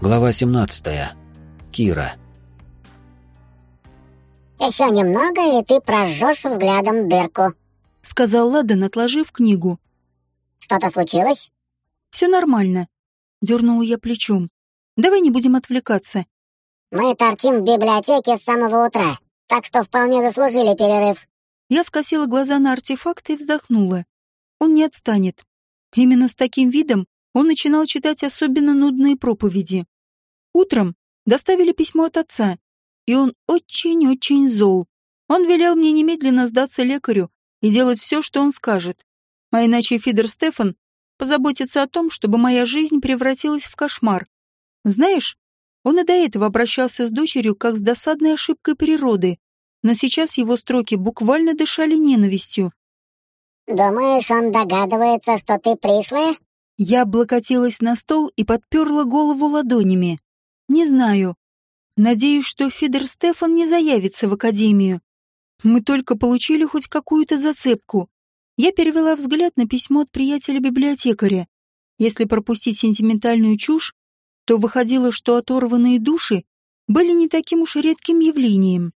Глава 17. Кира. «Еще немного, и ты прожжешь взглядом дырку», — сказал Ладан, отложив книгу. «Что-то случилось?» «Все нормально», — дернула я плечом. «Давай не будем отвлекаться». «Мы торчим в библиотеке с самого утра, так что вполне заслужили перерыв». Я скосила глаза на артефакт и вздохнула. Он не отстанет. Именно с таким видом он начинал читать особенно нудные проповеди. Утром доставили письмо от отца, и он очень-очень зол. Он велел мне немедленно сдаться лекарю и делать все, что он скажет. А иначе Фидер Стефан позаботится о том, чтобы моя жизнь превратилась в кошмар. Знаешь, он и до этого обращался с дочерью как с досадной ошибкой природы, но сейчас его строки буквально дышали ненавистью. «Думаешь, он догадывается, что ты пришлая?» Я облокотилась на стол и подперла голову ладонями. Не знаю. Надеюсь, что Фидер Стефан не заявится в академию. Мы только получили хоть какую-то зацепку. Я перевела взгляд на письмо от приятеля-библиотекаря. Если пропустить сентиментальную чушь, то выходило, что оторванные души были не таким уж редким явлением.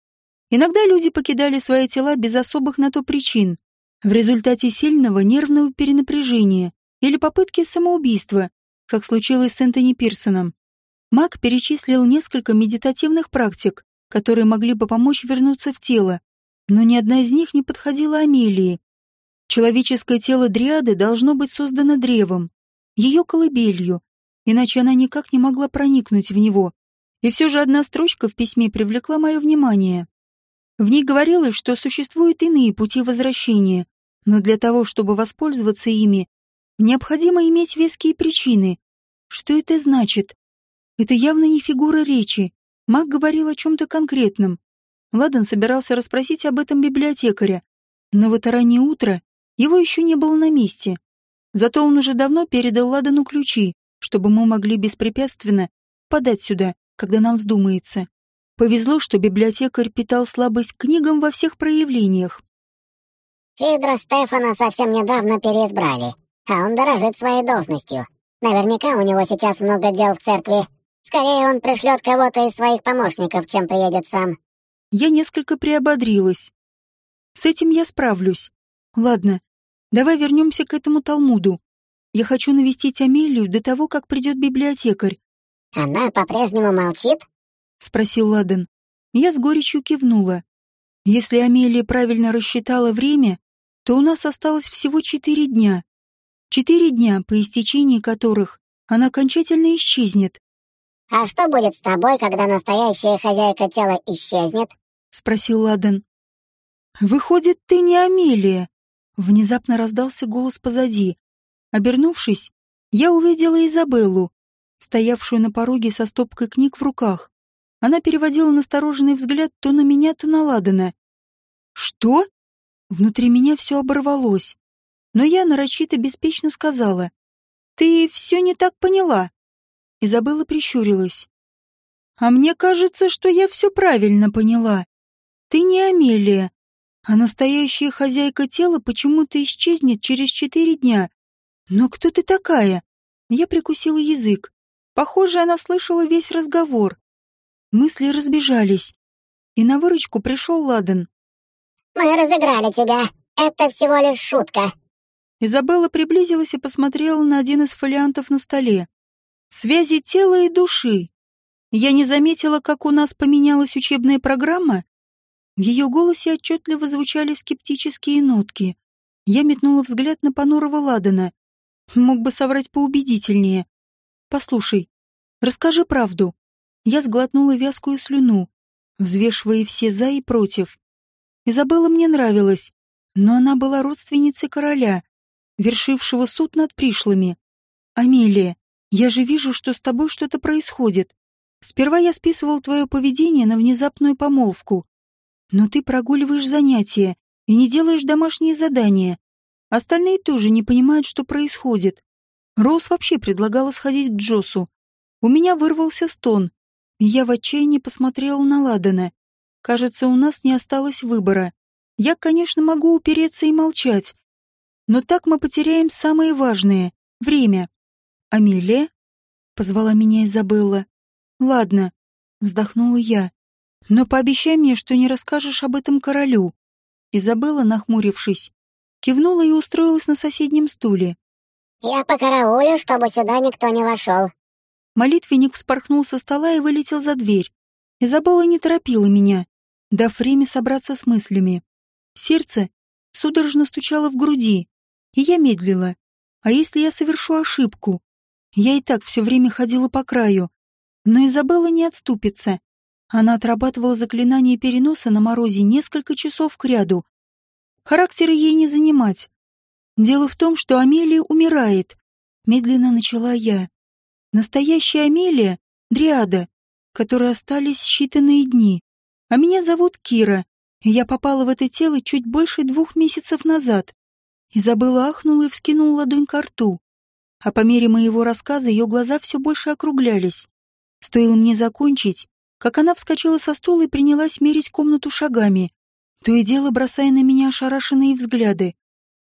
Иногда люди покидали свои тела без особых на то причин, в результате сильного нервного перенапряжения или попытки самоубийства, как случилось с Энтони Пирсоном. Маг перечислил несколько медитативных практик, которые могли бы помочь вернуться в тело, но ни одна из них не подходила Амелии. Человеческое тело Дриады должно быть создано древом, ее колыбелью, иначе она никак не могла проникнуть в него. И все же одна строчка в письме привлекла мое внимание. В ней говорилось, что существуют иные пути возвращения, но для того, чтобы воспользоваться ими, необходимо иметь веские причины. Что это значит? Это явно не фигура речи. Маг говорил о чем-то конкретном. Ладан собирался расспросить об этом библиотекаря. Но в это раннее утро его еще не было на месте. Зато он уже давно передал Ладану ключи, чтобы мы могли беспрепятственно подать сюда, когда нам вздумается. Повезло, что библиотекарь питал слабость к книгам во всех проявлениях. «Фидра Стефана совсем недавно переизбрали, а он дорожит своей должностью. Наверняка у него сейчас много дел в церкви, Скорее он пришлет кого-то из своих помощников, чем приедет сам. Я несколько приободрилась. С этим я справлюсь. Ладно, давай вернемся к этому Талмуду. Я хочу навестить Амелию до того, как придет библиотекарь. Она по-прежнему молчит? Спросил Ладен. Я с горечью кивнула. Если Амелия правильно рассчитала время, то у нас осталось всего четыре дня. Четыре дня, по истечении которых она окончательно исчезнет. «А что будет с тобой, когда настоящая хозяйка тела исчезнет?» — спросил Ладен. «Выходит, ты не Амелия?» Внезапно раздался голос позади. Обернувшись, я увидела Изабеллу, стоявшую на пороге со стопкой книг в руках. Она переводила настороженный взгляд то на меня, то на Ладена. «Что?» Внутри меня все оборвалось. Но я нарочито беспечно сказала. «Ты все не так поняла». Изабелла прищурилась. «А мне кажется, что я все правильно поняла. Ты не Амелия, а настоящая хозяйка тела почему-то исчезнет через четыре дня. Но кто ты такая?» Я прикусила язык. Похоже, она слышала весь разговор. Мысли разбежались. И на выручку пришел Ладен. «Мы разыграли тебя. Это всего лишь шутка». Изабелла приблизилась и посмотрела на один из фолиантов на столе связи тела и души. Я не заметила, как у нас поменялась учебная программа. В ее голосе отчетливо звучали скептические нотки. Я метнула взгляд на понурого Ладана. Мог бы соврать поубедительнее. «Послушай, расскажи правду». Я сглотнула вязкую слюну, взвешивая все «за» и «против». Изабелла мне нравилась, но она была родственницей короля, вершившего суд над пришлыми. Амелия, я же вижу, что с тобой что-то происходит. Сперва я списывал твое поведение на внезапную помолвку. Но ты прогуливаешь занятия и не делаешь домашние задания. Остальные тоже не понимают, что происходит. Роуз вообще предлагала сходить к Джосу. У меня вырвался стон, я в отчаянии посмотрела на Ладана. Кажется, у нас не осталось выбора. Я, конечно, могу упереться и молчать, но так мы потеряем самое важное — время. «Амелия?» — позвала меня Изабелла. Ладно, вздохнула я. Но пообещай мне, что не расскажешь об этом королю. Изабелла, нахмурившись, кивнула и устроилась на соседнем стуле. «Я покараулю, чтобы сюда никто не вошел». Молитвенник вспорхнул со стола и вылетел за дверь. Изабелла не торопила меня, дав время собраться с мыслями. Сердце судорожно стучало в груди, и я медлила. А если я совершу ошибку? Я и так все время ходила по краю. Но Изабелла не отступится. Она отрабатывала заклинание переноса на морозе несколько часов кряду. Характера ей не занимать. Дело в том, что Амелия умирает. Медленно начала я. Настоящая Амелия — Дриада, которой остались считанные дни. А меня зовут Кира, я попала в это тело чуть больше двух месяцев назад. Изабелла ахнула и вскинула ладонь к рту. А по мере моего рассказа ее глаза все больше округлялись. Стоило мне закончить, как она вскочила со стула и принялась мерить комнату шагами, то и дело бросая на меня ошарашенные взгляды.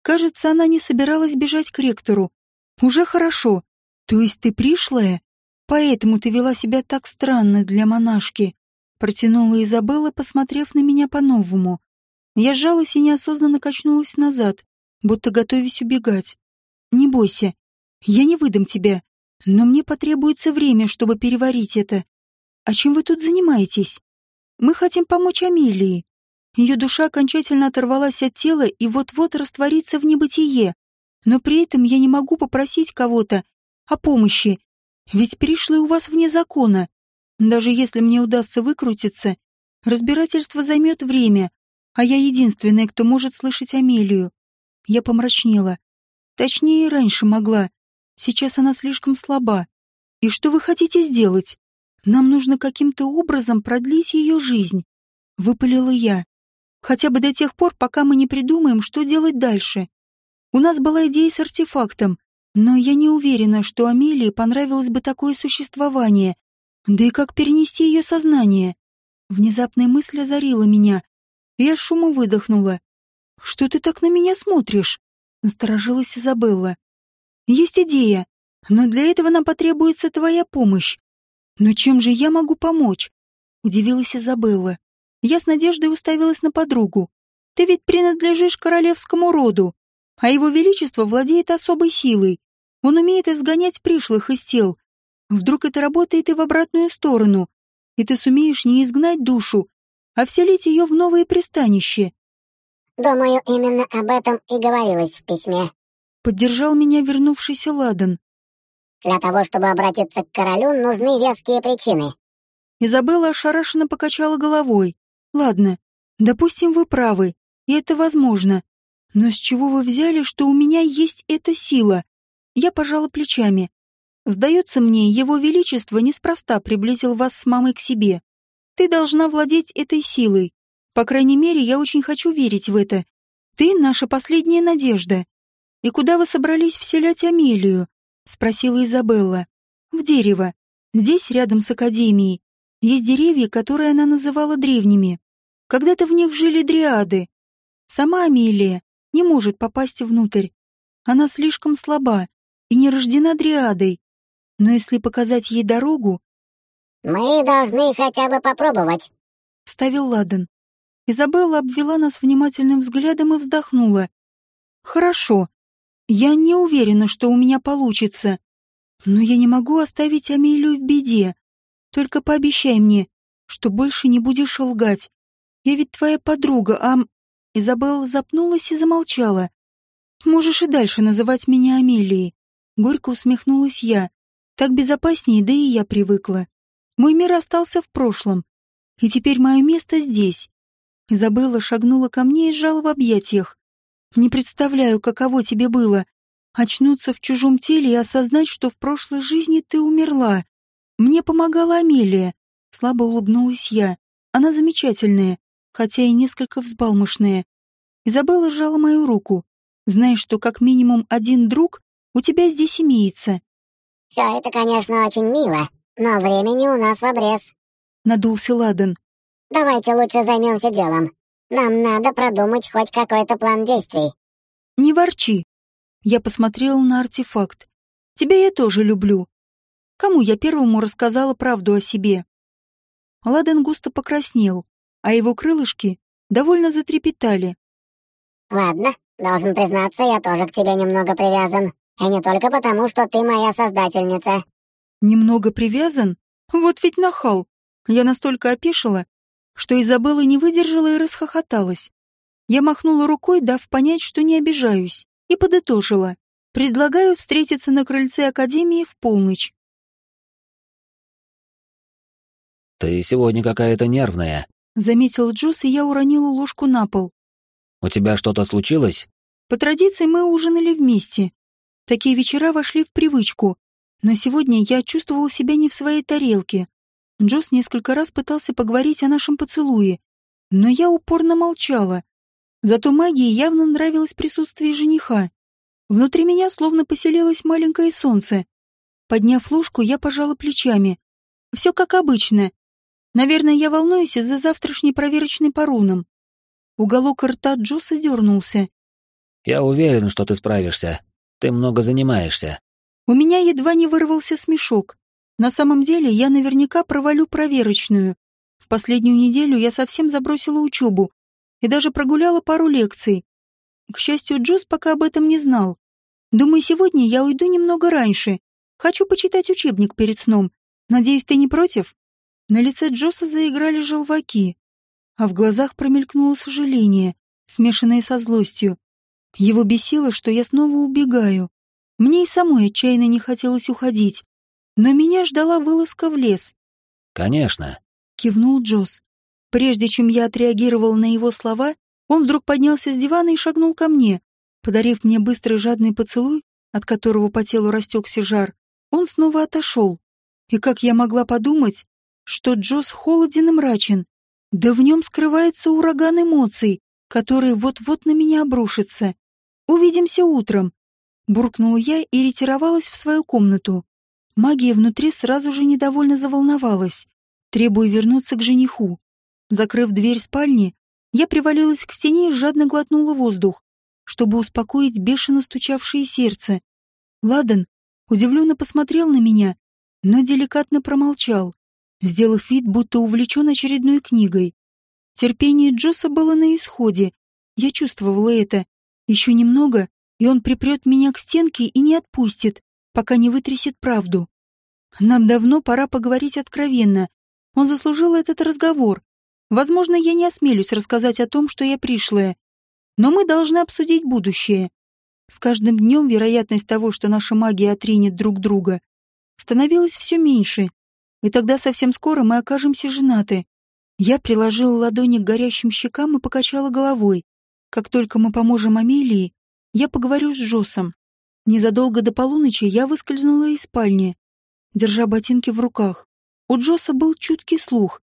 Кажется, она не собиралась бежать к ректору. Уже хорошо. То есть ты пришлая? Поэтому ты вела себя так странно для монашки. Протянула Изабелла, посмотрев на меня по-новому. Я сжалась и неосознанно качнулась назад, будто готовясь убегать. Не бойся. Я не выдам тебя. Но мне потребуется время, чтобы переварить это. А чем вы тут занимаетесь? Мы хотим помочь Амелии. Ее душа окончательно оторвалась от тела и вот-вот растворится в небытие. Но при этом я не могу попросить кого-то о помощи, ведь перешли у вас вне закона. Даже если мне удастся выкрутиться, разбирательство займет время, а я единственная, кто может слышать Амелию. Я помрачнела. Точнее, раньше могла. Сейчас она слишком слаба. И что вы хотите сделать? Нам нужно каким-то образом продлить ее жизнь. Выпалила я. Хотя бы до тех пор, пока мы не придумаем, что делать дальше. У нас была идея с артефактом, но я не уверена, что Амелии понравилось бы такое существование. Да и как перенести ее сознание? Внезапная мысль озарила меня. Я шумом выдохнула. «Что ты так на меня смотришь?» Насторожилась Изабелла. «Есть идея, но для этого нам потребуется твоя помощь. «Но чем же я могу помочь?» — удивилась Изабелла. Я с надеждой уставилась на подругу. «Ты ведь принадлежишь королевскому роду, а его величество владеет особой силой. Он умеет изгонять пришлых из тел. Вдруг это работает и в обратную сторону, и ты сумеешь не изгнать душу, а вселить ее в новое пристанище». «Думаю, именно об этом и говорилось в письме», — поддержал меня вернувшийся Ладан. Для того, чтобы обратиться к королю, нужны веские причины. Изабелла ошарашенно покачала головой. Ладно, допустим, вы правы, и это возможно. Но с чего вы взяли, что у меня есть эта сила? Я пожала плечами. Сдается мне, его величество неспроста приблизил вас с мамой к себе. Ты должна владеть этой силой. По крайней мере, я очень хочу верить в это. Ты наша последняя надежда. И куда вы собрались вселять Амелию? — спросила Изабелла. «В дерево. Здесь, рядом с академией, есть деревья, которые она называла древними. Когда-то в них жили дриады. Сама Амелия не может попасть внутрь. Она слишком слаба и не рождена дриадой. Но если показать ей дорогу... «Мы должны хотя бы попробовать», — вставил Ладан. Изабелла обвела нас внимательным взглядом и вздохнула. «Хорошо. Я не уверена, что у меня получится. Но я не могу оставить Амелию в беде. Только пообещай мне, что больше не будешь лгать. Я ведь твоя подруга, а...» Изабелла запнулась и замолчала. «Можешь и дальше называть меня Амелией». Горько усмехнулась я. Так безопаснее, да и я привыкла. Мой мир остался в прошлом. И теперь мое место здесь. Изабелла шагнула ко мне и сжала в объятиях. Не представляю, каково тебе было. Очнуться в чужом теле и осознать, что в прошлой жизни ты умерла. Мне помогала Амелия. Слабо улыбнулась я. Она замечательная, хотя и несколько взбалмошная. Изабелла сжала мою руку. Знаешь, что как минимум один друг у тебя здесь имеется. Все это, конечно, очень мило, но времени у нас в обрез. Надулся Ладан. Давайте лучше займемся делом. Нам надо продумать хоть какой-то план действий. Не ворчи. Я посмотрела на артефакт. Тебя я тоже люблю. Кому я первому рассказала правду о себе? Ладен густо покраснел, а его крылышки довольно затрепетали. Ладно, должен признаться, я тоже к тебе немного привязан. И не только потому, что ты моя создательница. Немного привязан? Вот ведь нахал. Я настолько опешила, что Изабелла не выдержала и расхохоталась. Я махнула рукой, дав понять, что не обижаюсь, и подытожила. Предлагаю встретиться на крыльце Академии в полночь. «Ты сегодня какая-то нервная», — заметил Джосс, и я уронила ложку на пол. «У тебя что-то случилось?» По традиции мы ужинали вместе. Такие вечера вошли в привычку, но сегодня я чувствовала себя не в своей тарелке. Джосс несколько раз пытался поговорить о нашем поцелуе, но я упорно молчала. Зато магии явно нравилось присутствие жениха. Внутри меня словно поселилось маленькое солнце. Подняв ложку, я пожала плечами. Все как обычно, Наверное, я волнуюсь из-за завтрашней проверочной по рунам. Уголок рта Джоса дернулся. «Я уверен, что ты справишься. Ты много занимаешься». У меня едва не вырвался смешок. На самом деле, я наверняка провалю проверочную. В последнюю неделю я совсем забросила учебу и даже прогуляла пару лекций. К счастью, Джос пока об этом не знал. Думаю, сегодня я уйду немного раньше. Хочу почитать учебник перед сном. Надеюсь, ты не против? На лице Джоса заиграли желваки, а в глазах промелькнуло сожаление, смешанное со злостью. Его бесило, что я снова убегаю. Мне и самой отчаянно не хотелось уходить, но меня ждала вылазка в лес. «Конечно», — кивнул Джос. Прежде чем я отреагировал на его слова, он вдруг поднялся с дивана и шагнул ко мне. Подарив мне быстрый жадный поцелуй, от которого по телу растекся жар, он снова отошел. И как я могла подумать, что Джос холоден и мрачен. Да в нем скрывается ураган эмоций, который вот-вот на меня обрушится. Увидимся утром. Буркнула я и ретировалась в свою комнату. Магия внутри сразу же недовольно заволновалась, требуя вернуться к жениху. Закрыв дверь спальни, я привалилась к стене и жадно глотнула воздух, чтобы успокоить бешено стучавшее сердце. Ладан удивленно посмотрел на меня, но деликатно промолчал сделав вид, будто увлечен очередной книгой. Терпение Джосса было на исходе. Я чувствовала это. Еще немного, и он припрет меня к стенке и не отпустит, пока не вытрясет правду. Нам давно пора поговорить откровенно. Он заслужил этот разговор. Возможно, я не осмелюсь рассказать о том, что я пришлая. Но мы должны обсудить будущее. С каждым днем вероятность того, что наша магия отринет друг друга, становилась все меньше и тогда совсем скоро мы окажемся женаты. Я приложила ладони к горящим щекам и покачала головой. Как только мы поможем Амелии, я поговорю с Джосом. Незадолго до полуночи я выскользнула из спальни, держа ботинки в руках. У Джоса был чуткий слух,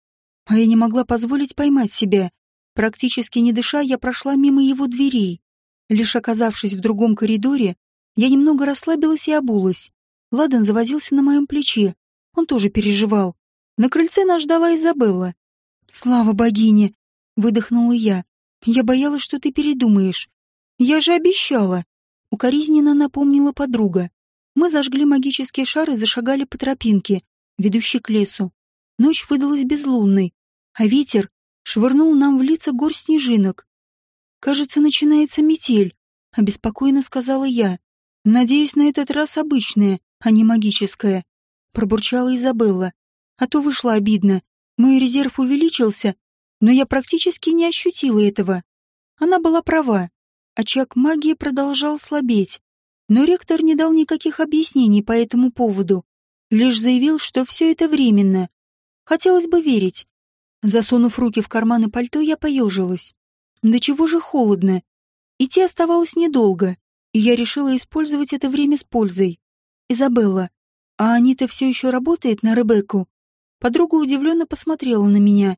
а я не могла позволить поймать себя. Практически не дыша, я прошла мимо его дверей. Лишь оказавшись в другом коридоре, я немного расслабилась и обулась. Ладан завозился на моем плече, он тоже переживал. На крыльце нас ждала Изабелла. «Слава богине!» — выдохнула я. «Я боялась, что ты передумаешь. Я же обещала!» Укоризненно напомнила подруга. Мы зажгли магические шары и зашагали по тропинке, ведущей к лесу. Ночь выдалась безлунной, а ветер швырнул нам в лица горсть снежинок. «Кажется, начинается метель», — обеспокоенно сказала я. «Надеюсь, на этот раз обычная, а не магическая» пробурчала Изабелла. А то вышло обидно. Мой резерв увеличился, но я практически не ощутила этого. Она была права. Очаг магии продолжал слабеть. Но ректор не дал никаких объяснений по этому поводу. Лишь заявил, что все это временно. Хотелось бы верить. Засунув руки в карманы пальто, я поежилась. Да чего же холодно. Идти оставалось недолго, и я решила использовать это время с пользой. «Изабелла, а Анита все еще работает на Ребекку? Подруга удивленно посмотрела на меня.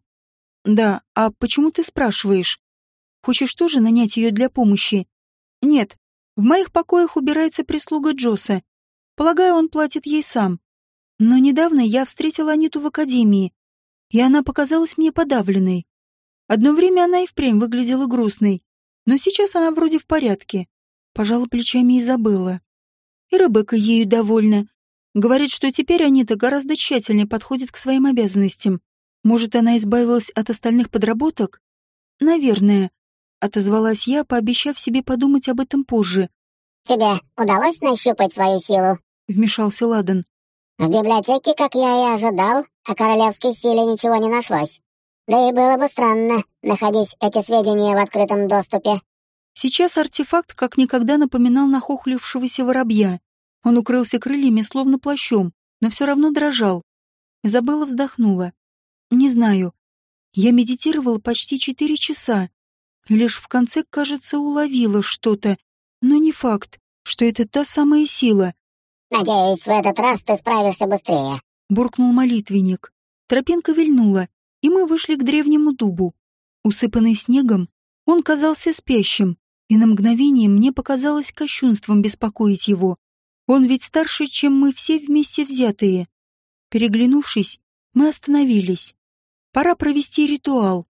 Да, а почему ты спрашиваешь? Хочешь тоже нанять ее для помощи? Нет, в моих покоях убирается прислуга Джоса. Полагаю, он платит ей сам. Но недавно я встретила Аниту в академии, и она показалась мне подавленной. Одно время она и впрямь выглядела грустной, но сейчас она вроде в порядке. Пожала плечами Изабелла. И Ребекка ею довольна. Говорит, что теперь Анита гораздо тщательнее подходит к своим обязанностям. Может, она избавилась от остальных подработок? Наверное. Отозвалась я, пообещав себе подумать об этом позже. «Тебе удалось нащупать свою силу?» Вмешался Ладан. «В библиотеке, как я и ожидал, о королевской силе ничего не нашлось. Да и было бы странно, находясь эти сведения в открытом доступе». Сейчас артефакт как никогда напоминал нахохлившегося воробья. Он укрылся крыльями, словно плащом, но все равно дрожал. Изабелла вздохнула. «Не знаю. Я медитировала почти четыре часа. И лишь в конце, кажется, уловила что-то. Но не факт, что это та самая сила». «Надеюсь, в этот раз ты справишься быстрее», — буркнул молитвенник. Тропинка вильнула, и мы вышли к древнему дубу. Усыпанный снегом, он казался спящим, и на мгновение мне показалось кощунством беспокоить его. Он ведь старше, чем мы все вместе взятые. Переглянувшись, мы остановились. Пора провести ритуал.